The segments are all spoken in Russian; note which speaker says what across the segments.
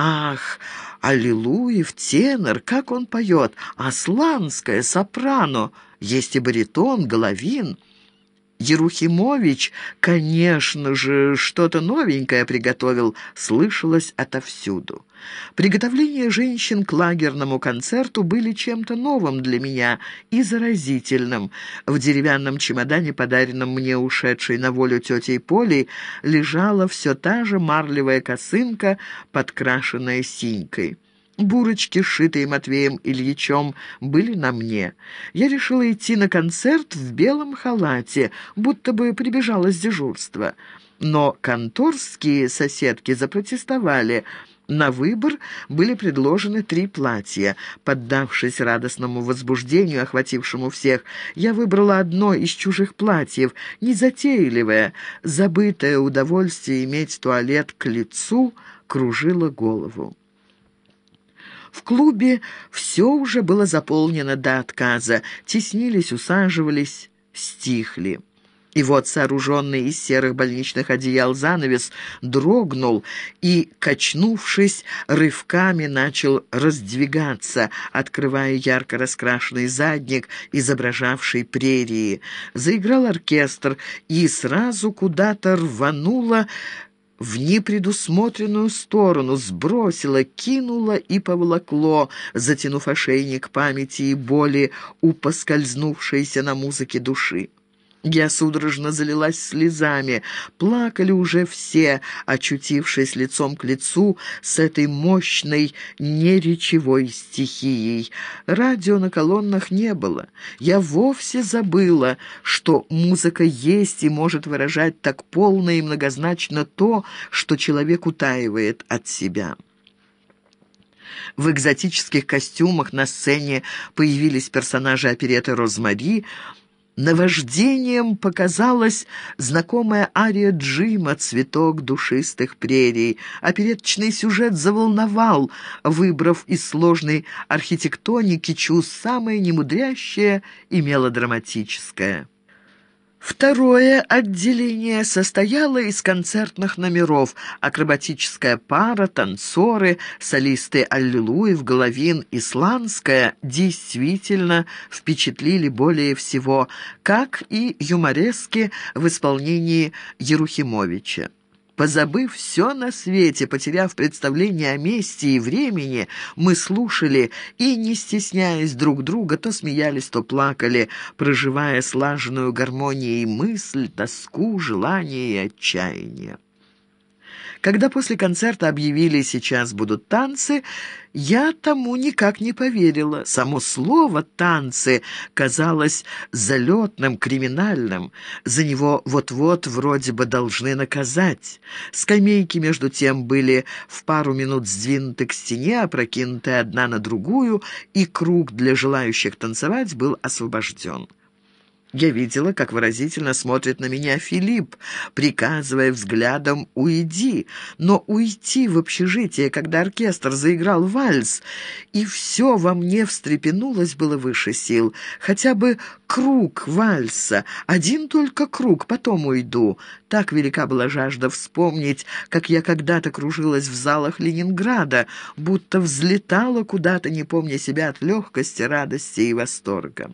Speaker 1: Ах, Аллилуев, тенор, как он поет! Асланская, сопрано, есть и баритон, головин. Ерухимович, конечно же, что-то новенькое приготовил, слышалось отовсюду. Приготовления женщин к лагерному концерту были чем-то новым для меня и заразительным. В деревянном чемодане, подаренном мне ушедшей на волю тетей Полей, лежала все та же марлевая косынка, подкрашенная синькой. Бурочки, сшитые Матвеем Ильичом, были на мне. Я решила идти на концерт в белом халате, будто бы прибежала с дежурства. Но конторские соседки запротестовали. На выбор были предложены три платья. Поддавшись радостному возбуждению, охватившему всех, я выбрала одно из чужих платьев, незатейливое. Забытое удовольствие иметь туалет к лицу кружило голову. В клубе все уже было заполнено до отказа. Теснились, усаживались, стихли. И вот сооруженный из серых больничных одеял занавес дрогнул и, качнувшись, рывками начал раздвигаться, открывая ярко раскрашенный задник, изображавший прерии. Заиграл оркестр, и сразу куда-то рвануло в непредусмотренную сторону, сбросило, кинуло и поволокло, затянув ошейник памяти и боли у поскользнувшейся на музыке души. Я судорожно залилась слезами. Плакали уже все, очутившись лицом к лицу с этой мощной неречевой стихией. Радио на колоннах не было. Я вовсе забыла, что музыка есть и может выражать так полно и многозначно то, что человек утаивает от себя. В экзотических костюмах на сцене появились персонажи опереты «Розмари», Наваждением показалась знакомая ария Джима «Цветок душистых прерий». Опереточный сюжет заволновал, выбрав из сложной архитектоники чу самое немудрящее и мелодраматическое. Второе отделение состояло из концертных номеров. Акробатическая пара, танцоры, солисты Аллилуев, Головин, Исландская действительно впечатлили более всего, как и юморески в исполнении Ерухимовича. Позабыв все на свете, потеряв представление о месте и времени, мы слушали и, не стесняясь друг друга, то смеялись, то плакали, проживая слаженную гармонией мысль, тоску, желание и отчаяние. Когда после концерта объявили «сейчас будут танцы», я тому никак не поверила. Само слово «танцы» казалось залетным, криминальным. За него вот-вот вроде бы должны наказать. Скамейки, между тем, были в пару минут сдвинуты к стене, опрокинуты одна на другую, и круг для желающих танцевать был освобожден. Я видела, как выразительно смотрит на меня Филипп, приказывая взглядом «Уйди!». Но уйти в общежитие, когда оркестр заиграл вальс, и все во мне встрепенулось было выше сил. Хотя бы круг вальса, один только круг, потом уйду. Так велика была жажда вспомнить, как я когда-то кружилась в залах Ленинграда, будто взлетала куда-то, не помня себя от легкости, радости и восторга.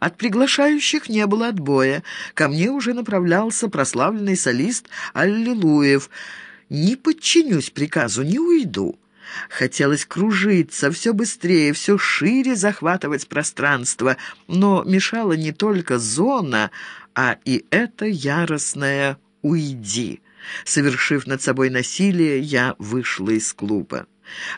Speaker 1: От приглашающих не было отбоя. Ко мне уже направлялся прославленный солист Аллилуев. «Не подчинюсь приказу, не уйду». Хотелось кружиться, все быстрее, все шире захватывать пространство, но мешала не только зона, а и это яростное «уйди». Совершив над собой насилие, я вышла из клуба.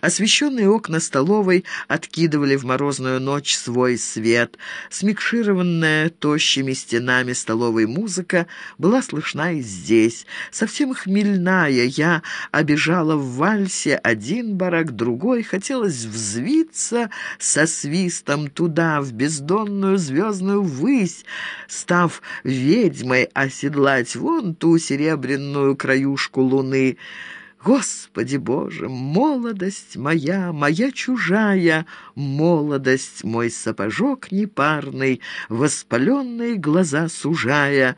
Speaker 1: Освещенные окна столовой откидывали в морозную ночь свой свет. Смикшированная тощими стенами столовой музыка была слышна и здесь. Совсем хмельная я обижала в вальсе один барак, другой. Хотелось взвиться со свистом туда, в бездонную звездную высь, став ведьмой оседлать вон ту серебряную краюшку луны. Господи Боже, молодость моя, моя чужая, молодость, мой сапожок непарный, воспаленные глаза сужая,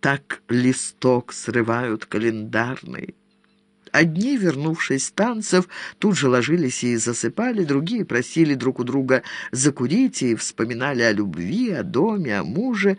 Speaker 1: так листок срывают календарный. Одни, вернувшись с танцев, тут же ложились и засыпали, другие просили друг у друга закурить и вспоминали о любви, о доме, о муже,